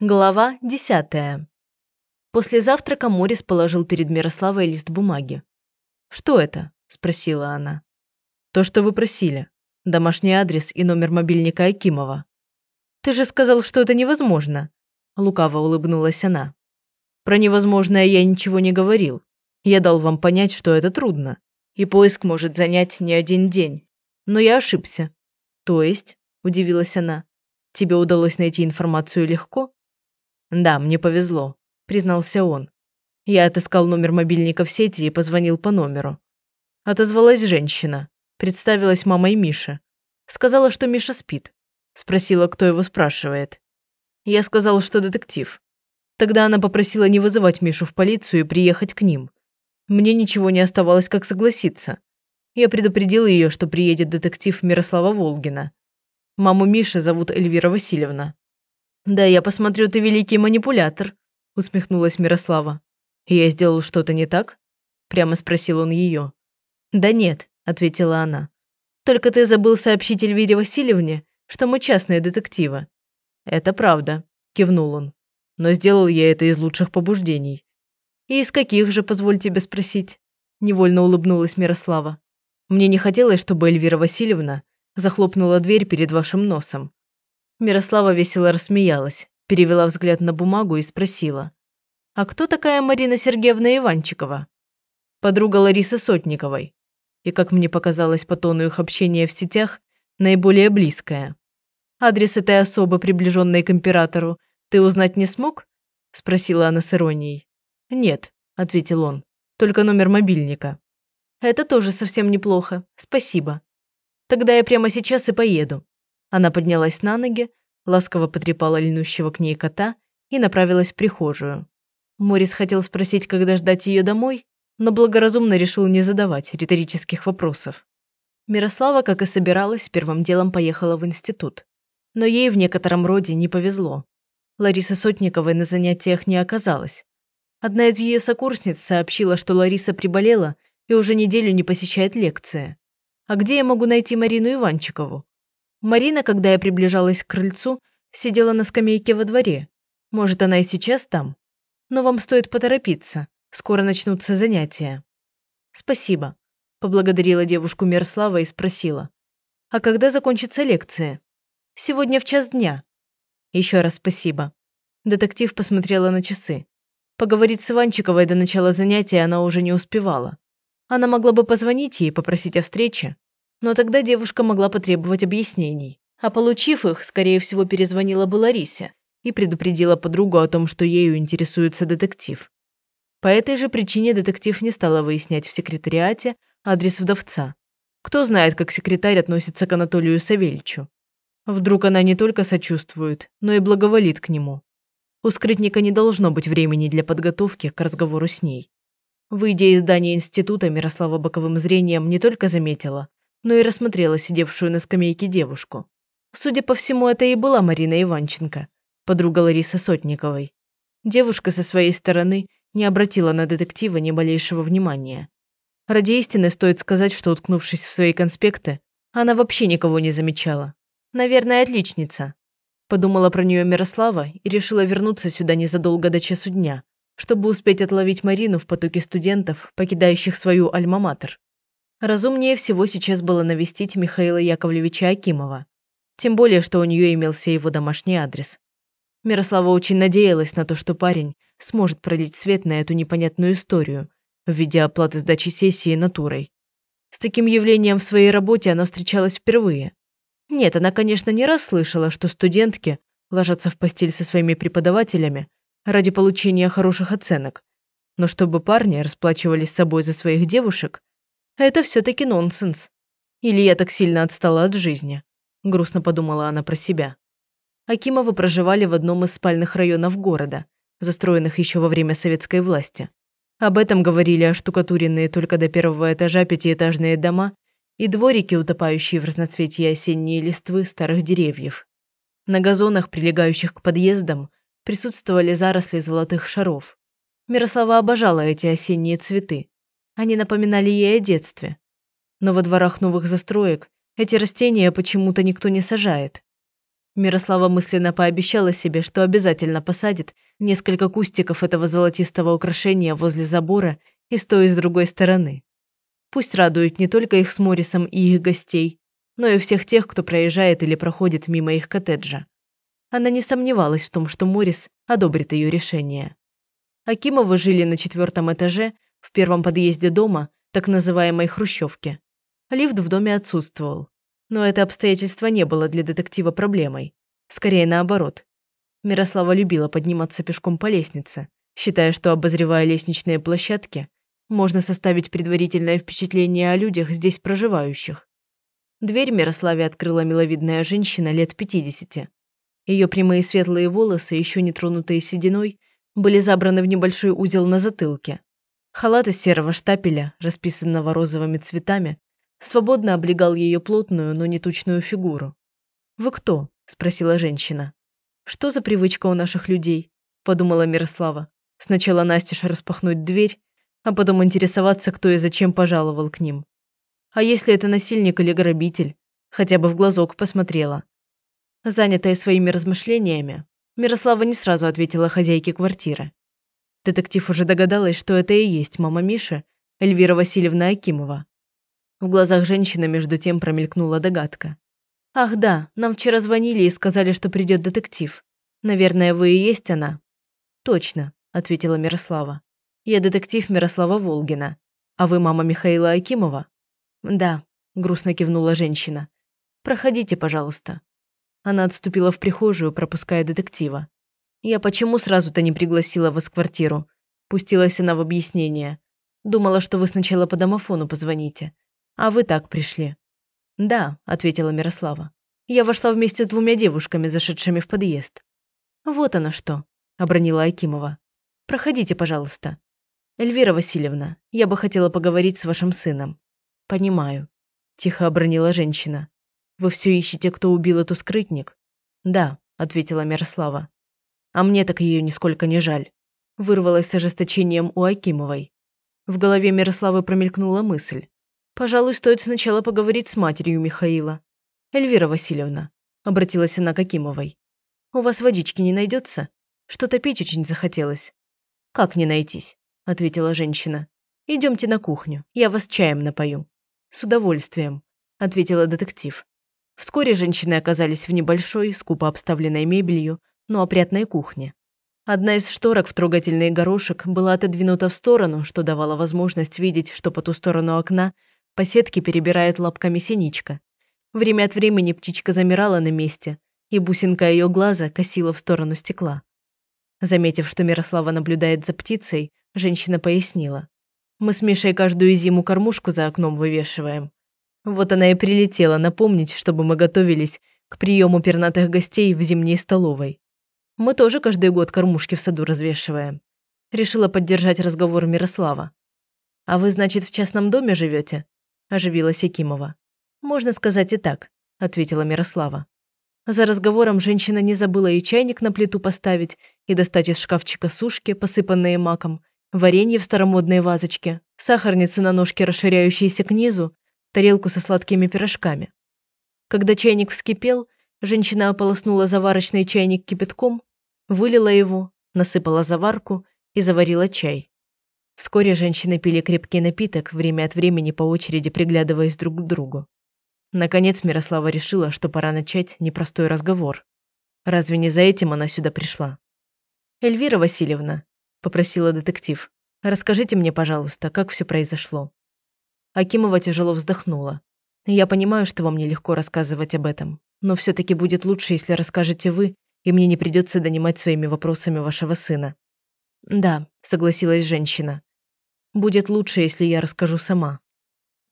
Глава десятая. После завтрака Морис положил перед Мирославой лист бумаги. «Что это?» – спросила она. «То, что вы просили. Домашний адрес и номер мобильника Акимова». «Ты же сказал, что это невозможно», – лукаво улыбнулась она. «Про невозможное я ничего не говорил. Я дал вам понять, что это трудно, и поиск может занять не один день. Но я ошибся». «То есть?» – удивилась она. «Тебе удалось найти информацию легко?» «Да, мне повезло», – признался он. Я отыскал номер мобильника в сети и позвонил по номеру. Отозвалась женщина. Представилась мамой Миши. Сказала, что Миша спит. Спросила, кто его спрашивает. Я сказал, что детектив. Тогда она попросила не вызывать Мишу в полицию и приехать к ним. Мне ничего не оставалось, как согласиться. Я предупредил ее, что приедет детектив Мирослава Волгина. Маму Миши зовут Эльвира Васильевна. «Да я посмотрю, ты великий манипулятор», – усмехнулась Мирослава. «Я сделал что-то не так?» – прямо спросил он ее. «Да нет», – ответила она. «Только ты забыл сообщить Эльвире Васильевне, что мы частные детективы». «Это правда», – кивнул он. «Но сделал я это из лучших побуждений». «И из каких же, позволь тебе спросить?» – невольно улыбнулась Мирослава. «Мне не хотелось, чтобы Эльвира Васильевна захлопнула дверь перед вашим носом. Мирослава весело рассмеялась, перевела взгляд на бумагу и спросила. «А кто такая Марина Сергеевна Иванчикова?» «Подруга Ларисы Сотниковой. И, как мне показалось по тону их общения в сетях, наиболее близкая. Адрес этой особы, приближенной к императору, ты узнать не смог?» – спросила она с иронией. «Нет», – ответил он, – «только номер мобильника». «Это тоже совсем неплохо, спасибо. Тогда я прямо сейчас и поеду. Она поднялась на ноги, ласково потрепала льнущего к ней кота и направилась в прихожую. Морис хотел спросить, когда ждать ее домой, но благоразумно решил не задавать риторических вопросов. Мирослава, как и собиралась, первым делом поехала в институт. Но ей в некотором роде не повезло. Ларисы Сотниковой на занятиях не оказалось. Одна из ее сокурсниц сообщила, что Лариса приболела и уже неделю не посещает лекции. А где я могу найти Марину Иванчикову? Марина, когда я приближалась к крыльцу, сидела на скамейке во дворе. Может, она и сейчас там? Но вам стоит поторопиться. Скоро начнутся занятия. Спасибо. Поблагодарила девушку Мирослава и спросила. А когда закончится лекция? Сегодня в час дня. Еще раз спасибо. Детектив посмотрела на часы. Поговорить с Иванчиковой до начала занятия она уже не успевала. Она могла бы позвонить ей и попросить о встрече, но тогда девушка могла потребовать объяснений. А получив их, скорее всего, перезвонила бы Ларисе и предупредила подругу о том, что ею интересуется детектив. По этой же причине детектив не стала выяснять в секретариате адрес вдовца. Кто знает, как секретарь относится к Анатолию Савельичу. Вдруг она не только сочувствует, но и благоволит к нему. У скрытника не должно быть времени для подготовки к разговору с ней. Выйдя из здания института, Мирослава боковым зрением не только заметила, но и рассмотрела сидевшую на скамейке девушку. Судя по всему, это и была Марина Иванченко, подруга Ларисы Сотниковой. Девушка со своей стороны не обратила на детектива ни малейшего внимания. Ради истины стоит сказать, что, уткнувшись в свои конспекты, она вообще никого не замечала. Наверное, отличница. Подумала про нее Мирослава и решила вернуться сюда незадолго до часу дня, чтобы успеть отловить Марину в потоке студентов, покидающих свою альма-матер. Разумнее всего сейчас было навестить Михаила Яковлевича Акимова. Тем более, что у нее имелся его домашний адрес. Мирослава очень надеялась на то, что парень сможет пролить свет на эту непонятную историю в виде оплаты сдачи сессии натурой. С таким явлением в своей работе она встречалась впервые. Нет, она, конечно, не раз слышала, что студентки ложатся в постель со своими преподавателями ради получения хороших оценок. Но чтобы парни расплачивались собой за своих девушек, это все-таки нонсенс. Или я так сильно отстала от жизни? Грустно подумала она про себя. Акимовы проживали в одном из спальных районов города, застроенных еще во время советской власти. Об этом говорили оштукатуренные только до первого этажа пятиэтажные дома и дворики, утопающие в разноцветии осенние листвы старых деревьев. На газонах, прилегающих к подъездам, присутствовали заросли золотых шаров. Мирослава обожала эти осенние цветы. Они напоминали ей о детстве. Но во дворах новых застроек эти растения почему-то никто не сажает. Мирослава мысленно пообещала себе, что обязательно посадит несколько кустиков этого золотистого украшения возле забора и с той и с другой стороны. Пусть радует не только их с Моррисом и их гостей, но и всех тех, кто проезжает или проходит мимо их коттеджа. Она не сомневалась в том, что Моррис одобрит ее решение. Акимовы жили на четвертом этаже, в первом подъезде дома, так называемой хрущевки. Лифт в доме отсутствовал. Но это обстоятельство не было для детектива проблемой. Скорее наоборот. Мирослава любила подниматься пешком по лестнице, считая, что, обозревая лестничные площадки, можно составить предварительное впечатление о людях, здесь проживающих. Дверь Мирославе открыла миловидная женщина лет 50. Ее прямые светлые волосы, еще не тронутые сединой, были забраны в небольшой узел на затылке. Халат из серого штапеля, расписанного розовыми цветами, свободно облегал ее плотную, но не тучную фигуру. «Вы кто?» – спросила женщина. «Что за привычка у наших людей?» – подумала Мирослава. Сначала Настеж распахнуть дверь, а потом интересоваться, кто и зачем пожаловал к ним. А если это насильник или грабитель? Хотя бы в глазок посмотрела. Занятая своими размышлениями, Мирослава не сразу ответила хозяйке квартиры. Детектив уже догадалась, что это и есть мама Миши, Эльвира Васильевна Акимова. В глазах женщины между тем промелькнула догадка. «Ах да, нам вчера звонили и сказали, что придет детектив. Наверное, вы и есть она?» «Точно», – ответила Мирослава. «Я детектив Мирослава Волгина. А вы мама Михаила Акимова?» «Да», – грустно кивнула женщина. «Проходите, пожалуйста». Она отступила в прихожую, пропуская детектива. «Я почему сразу-то не пригласила вас в квартиру?» Пустилась она в объяснение. «Думала, что вы сначала по домофону позвоните. А вы так пришли?» «Да», – ответила Мирослава. «Я вошла вместе с двумя девушками, зашедшими в подъезд». «Вот оно что», – обронила Акимова. «Проходите, пожалуйста». «Эльвира Васильевна, я бы хотела поговорить с вашим сыном». «Понимаю», – тихо обронила женщина. «Вы все ищете, кто убил эту скрытник?» «Да», – ответила Мирослава. «А мне так ее нисколько не жаль», – вырвалась с ожесточением у Акимовой. В голове Мирославы промелькнула мысль. Пожалуй, стоит сначала поговорить с матерью Михаила. Эльвира Васильевна, обратилась она к Акимовой. У вас водички не найдется? Что-то пить очень захотелось. Как не найтись? ответила женщина. Идемте на кухню, я вас чаем напою. С удовольствием, ответила детектив. Вскоре женщины оказались в небольшой, скупо обставленной мебелью, но опрятной кухне. Одна из шторок в трогательный горошек была отодвинута в сторону, что давало возможность видеть, что по ту сторону окна по сетке перебирает лапками синичка. Время от времени птичка замирала на месте, и бусинка ее глаза косила в сторону стекла. Заметив, что Мирослава наблюдает за птицей, женщина пояснила. «Мы с Мишей каждую зиму кормушку за окном вывешиваем. Вот она и прилетела напомнить, чтобы мы готовились к приему пернатых гостей в зимней столовой. Мы тоже каждый год кормушки в саду развешиваем». Решила поддержать разговор Мирослава. «А вы, значит, в частном доме живете? – оживилась Якимова. «Можно сказать и так», – ответила Мирослава. За разговором женщина не забыла и чайник на плиту поставить, и достать из шкафчика сушки, посыпанные маком, варенье в старомодной вазочке, сахарницу на ножке, расширяющейся к низу, тарелку со сладкими пирожками. Когда чайник вскипел, женщина ополоснула заварочный чайник кипятком, вылила его, насыпала заварку и заварила чай. Вскоре женщины пили крепкий напиток, время от времени по очереди приглядываясь друг к другу. Наконец Мирослава решила, что пора начать непростой разговор. Разве не за этим она сюда пришла? «Эльвира Васильевна», – попросила детектив, – «расскажите мне, пожалуйста, как все произошло». Акимова тяжело вздохнула. «Я понимаю, что вам нелегко рассказывать об этом, но все-таки будет лучше, если расскажете вы, и мне не придется донимать своими вопросами вашего сына». «Да», – согласилась женщина. Будет лучше, если я расскажу сама.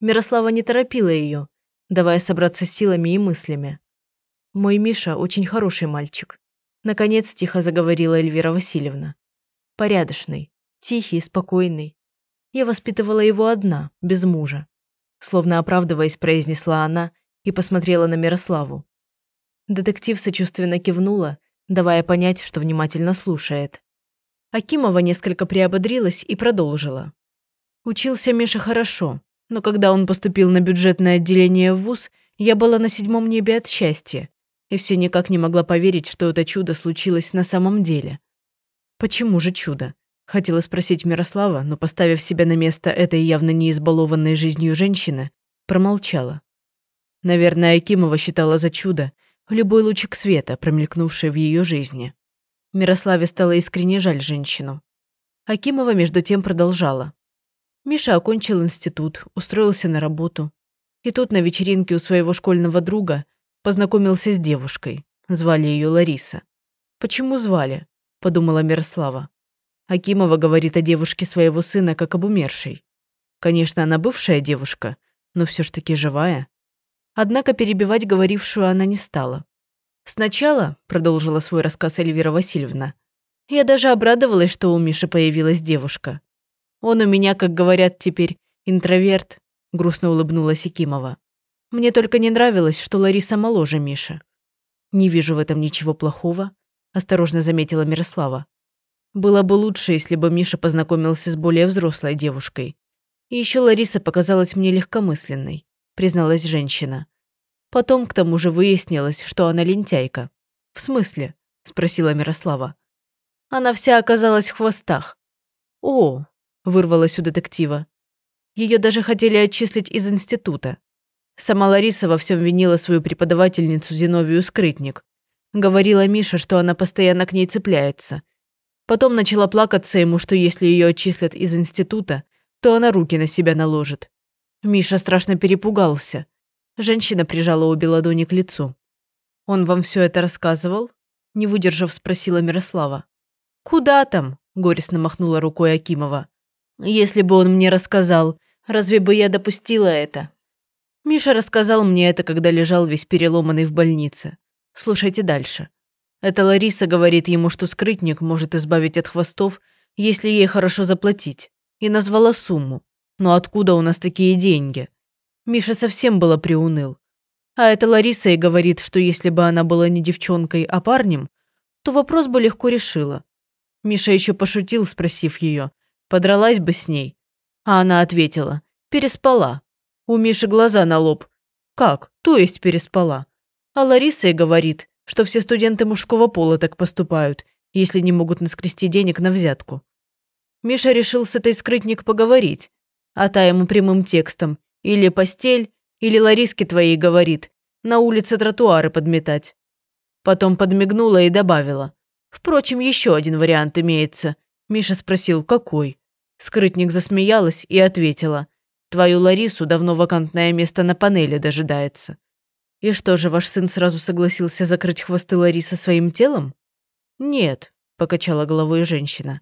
Мирослава не торопила ее, давая собраться силами и мыслями. Мой Миша очень хороший мальчик. Наконец тихо заговорила Эльвира Васильевна. Порядочный, тихий, спокойный. Я воспитывала его одна, без мужа. Словно оправдываясь, произнесла она и посмотрела на Мирославу. Детектив сочувственно кивнула, давая понять, что внимательно слушает. Акимова несколько приободрилась и продолжила. Учился Миша хорошо, но когда он поступил на бюджетное отделение в ВУЗ, я была на седьмом небе от счастья. и все никак не могла поверить, что это чудо случилось на самом деле. «Почему же чудо?» – хотела спросить Мирослава, но, поставив себя на место этой явно не избалованной жизнью женщины, промолчала. Наверное, Акимова считала за чудо любой лучик света, промелькнувший в ее жизни. Мирославе стало искренне жаль женщину. Акимова между тем продолжала. Миша окончил институт, устроился на работу. И тут на вечеринке у своего школьного друга познакомился с девушкой. Звали ее Лариса. «Почему звали?» – подумала Мирослава. Акимова говорит о девушке своего сына как об умершей. Конечно, она бывшая девушка, но все ж таки живая. Однако перебивать говорившую она не стала. «Сначала», – продолжила свой рассказ Эльвира Васильевна, – «я даже обрадовалась, что у Миши появилась девушка. Он у меня, как говорят теперь, интроверт, грустно улыбнулась Якимова. Мне только не нравилось, что Лариса моложе Миши. Не вижу в этом ничего плохого, осторожно заметила Мирослава. Было бы лучше, если бы Миша познакомился с более взрослой девушкой. И еще Лариса показалась мне легкомысленной, призналась женщина. Потом к тому же выяснилось, что она лентяйка. В смысле? спросила Мирослава. Она вся оказалась в хвостах. О, вырвалось у детектива. Ее даже хотели отчислить из института. Сама Лариса во всем винила свою преподавательницу Зиновию Скрытник. Говорила Миша, что она постоянно к ней цепляется. Потом начала плакаться ему, что если ее отчислят из института, то она руки на себя наложит. Миша страшно перепугался. Женщина прижала обе ладони к лицу. «Он вам все это рассказывал?» Не выдержав, спросила Мирослава. «Куда там?» – горестно махнула рукой Акимова. Если бы он мне рассказал, разве бы я допустила это? Миша рассказал мне это, когда лежал весь переломанный в больнице. Слушайте дальше. Это Лариса говорит ему, что скрытник может избавить от хвостов, если ей хорошо заплатить. И назвала сумму. Но откуда у нас такие деньги? Миша совсем было приуныл. А это Лариса и говорит, что если бы она была не девчонкой, а парнем, то вопрос бы легко решила. Миша еще пошутил, спросив ее, Подралась бы с ней. А она ответила, переспала. У Миши глаза на лоб. Как? То есть переспала? А Лариса и говорит, что все студенты мужского пола так поступают, если не могут наскрести денег на взятку. Миша решил с этой скрытник поговорить, а та ему прямым текстом или постель, или Лариске твоей говорит, на улице тротуары подметать. Потом подмигнула и добавила. Впрочем, еще один вариант имеется. Миша спросил, какой. Скрытник засмеялась и ответила. «Твою Ларису давно вакантное место на панели дожидается». «И что же, ваш сын сразу согласился закрыть хвосты Ларисы своим телом?» «Нет», – покачала головой женщина.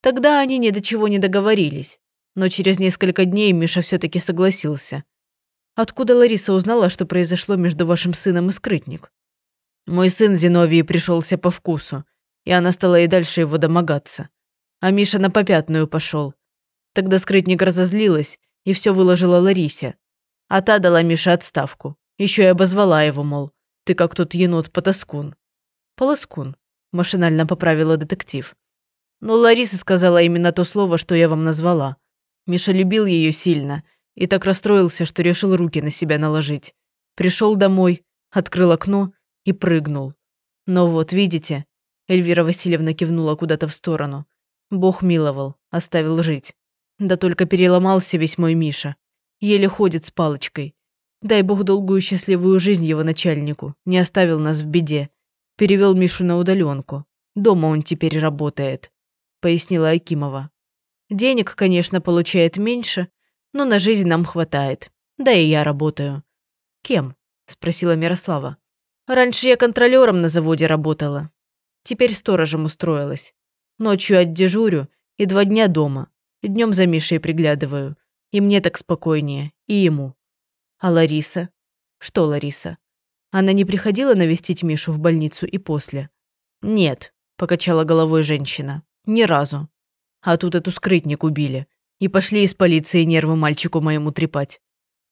«Тогда они ни до чего не договорились. Но через несколько дней Миша все-таки согласился. Откуда Лариса узнала, что произошло между вашим сыном и скрытник?» «Мой сын Зиновий пришелся по вкусу, и она стала и дальше его домогаться а Миша на попятную пошел. Тогда скрытник разозлилась и все выложила Ларисе. А та дала Мише отставку. Еще и обозвала его, мол, ты как тот енот-потаскун. Полоскун, машинально поправила детектив. Но Лариса сказала именно то слово, что я вам назвала. Миша любил ее сильно и так расстроился, что решил руки на себя наложить. Пришел домой, открыл окно и прыгнул. Но вот, видите, Эльвира Васильевна кивнула куда-то в сторону. Бог миловал, оставил жить. Да только переломался весь мой Миша. Еле ходит с палочкой. Дай Бог долгую счастливую жизнь его начальнику. Не оставил нас в беде. Перевел Мишу на удаленку. Дома он теперь работает», – пояснила Акимова. «Денег, конечно, получает меньше, но на жизнь нам хватает. Да и я работаю». «Кем?» – спросила Мирослава. «Раньше я контролером на заводе работала. Теперь сторожем устроилась. Ночью отдежурю и два дня дома. Днем за Мишей приглядываю. И мне так спокойнее, и ему. А Лариса? Что Лариса? Она не приходила навестить Мишу в больницу и после? Нет, покачала головой женщина. Ни разу. А тут эту скрытник убили. И пошли из полиции нервы мальчику моему трепать.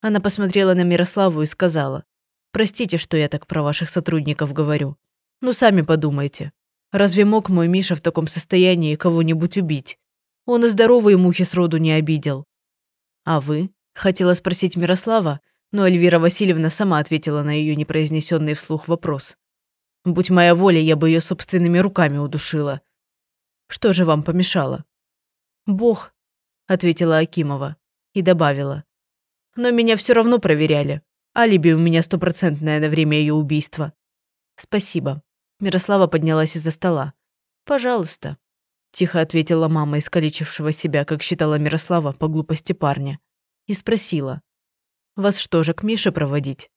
Она посмотрела на Мирославу и сказала. «Простите, что я так про ваших сотрудников говорю. Ну, сами подумайте. Разве мог мой Миша в таком состоянии кого-нибудь убить? Он и здоровые мухи сроду не обидел. А вы? Хотела спросить Мирослава, но Эльвира Васильевна сама ответила на ее непроизнесенный вслух вопрос. Будь моя воля, я бы ее собственными руками удушила. Что же вам помешало? Бог, ответила Акимова и добавила. Но меня все равно проверяли. Алиби у меня стопроцентное на время ее убийства. Спасибо. Мирослава поднялась из-за стола. Пожалуйста. Тихо ответила мама, искалечившего себя, как считала Мирослава, по глупости парня. И спросила. Вас что же, к Мише проводить?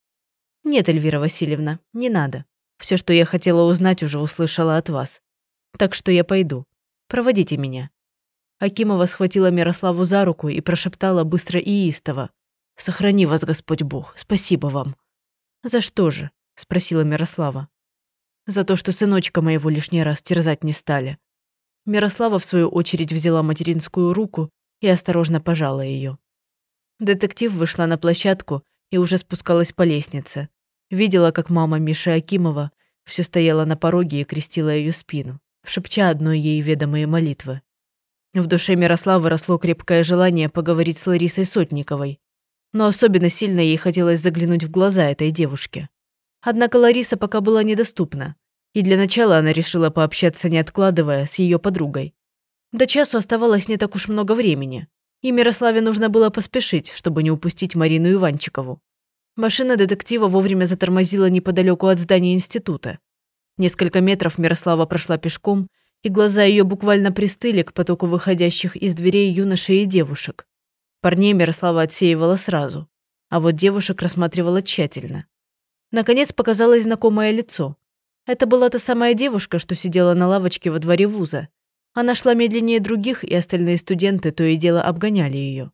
Нет, Эльвира Васильевна, не надо. Все, что я хотела узнать, уже услышала от вас. Так что я пойду. Проводите меня. Акимова схватила Мирославу за руку и прошептала быстро и истово. «Сохрани вас, Господь Бог, спасибо вам». «За что же?» – спросила Мирослава. «За то, что сыночка моего лишний раз терзать не стали». Мирослава, в свою очередь, взяла материнскую руку и осторожно пожала ее. Детектив вышла на площадку и уже спускалась по лестнице. Видела, как мама Миши Акимова все стояла на пороге и крестила ее спину, шепча одной ей ведомые молитвы. В душе Мирославы росло крепкое желание поговорить с Ларисой Сотниковой. Но особенно сильно ей хотелось заглянуть в глаза этой девушке. Однако Лариса пока была недоступна, и для начала она решила пообщаться, не откладывая, с ее подругой. До часу оставалось не так уж много времени, и Мирославе нужно было поспешить, чтобы не упустить Марину Иванчикову. Машина детектива вовремя затормозила неподалеку от здания института. Несколько метров Мирослава прошла пешком и глаза ее буквально пристыли к потоку выходящих из дверей юношей и девушек. Парней Мирослава отсеивала сразу, а вот девушек рассматривала тщательно. Наконец показалось знакомое лицо. Это была та самая девушка, что сидела на лавочке во дворе вуза. Она шла медленнее других, и остальные студенты то и дело обгоняли ее.